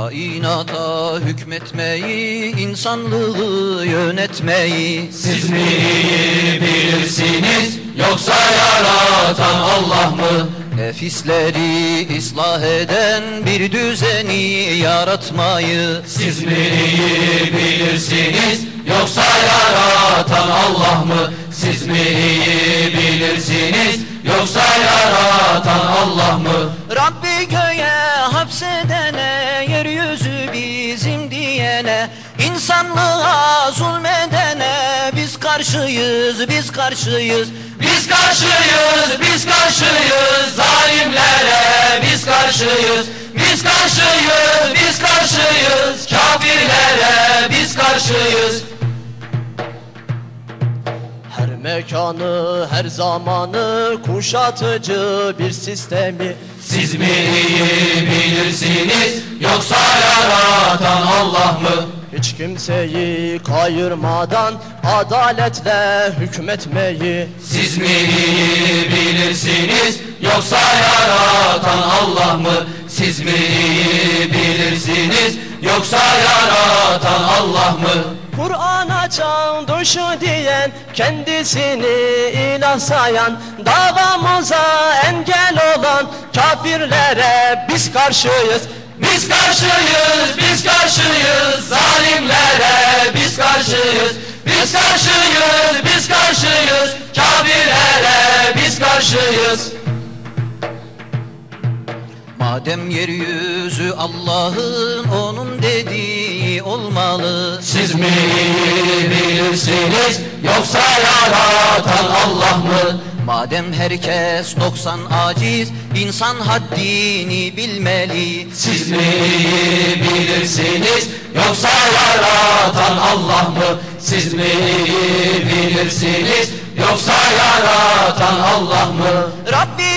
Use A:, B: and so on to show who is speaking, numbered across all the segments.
A: Kainata hükmetmeyi, insanlığı yönetmeyi
B: Siz mi bilirsiniz yoksa yaratan Allah mı?
A: Nefisleri ıslah eden bir düzeni yaratmayı
B: Siz mi bilirsiniz yoksa yaratan Allah mı? Siz mi bilirsiniz yoksa yaratan Allah mı?
A: Rabbi göğe hapsedene insanlığa zulmedene Biz karşıyız biz karşıyız.
B: Biz karşıyız, biz karşıyız. Zalimlere biz karşıyız. Biz karşıyız, biz karşıyız. Kafirlere biz karşıyız.
C: Her mekanı, her zamanı kuşatıcı bir sistemi.
B: Siz mi iyi bilirsiniz? Yoksa Allah mı?
C: Hiç kimseyi kayırmadan adaletle hükmetmeyi
B: Siz mi iyi bilirsiniz yoksa yaratan Allah mı? Siz mi iyi bilirsiniz yoksa yaratan Allah mı?
C: Kur'an'a çağ dışı diyen kendisini ilah sayan davamıza engel olan kafirlere biz karşıyız
B: Biz karşıyız, biz karşıyız karşıyız. Biz karşıyız, biz karşıyız. Kafirlere biz karşıyız
A: Madem yeryüzü Allah'ın onun dediği olmalı
B: Siz mi bilirsiniz yoksa yaratan Allah mı?
A: Madem herkes 90 aciz insan haddini bilmeli
B: Siz mi bilirsiniz yoksa yaratan Allah mı? Siz mi bilirsiniz yoksa yaratan Allah mı?
A: Rabbi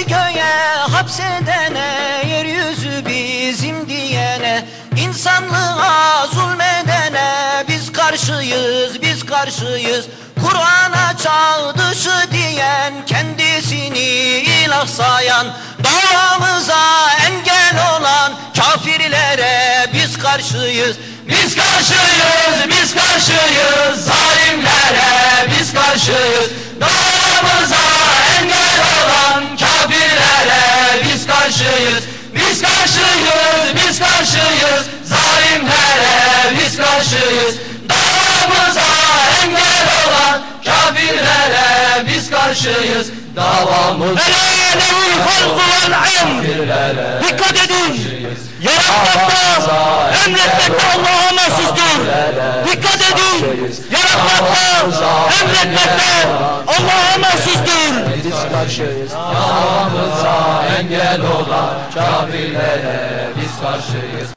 A: hapsedene Yeryüzü bizim diyene insanlığa zulmedene Biz karşıyız biz karşıyız. Kur'an'a çağ dışı diyen Kendisini ilah sayan Davamıza engel olan Kafirlere biz karşıyız.
B: Biz karşıyız, karşıyız Davamız kafirlere
D: Dikkat edin! Yaratmakta, emretmekte Allah'a mahsustur. Dikkat edin! Yaratmakta, emretmekte Allah'a mahsustur.
C: biz karşıyız
B: Davamıza engel olan kafirlere biz karşıyız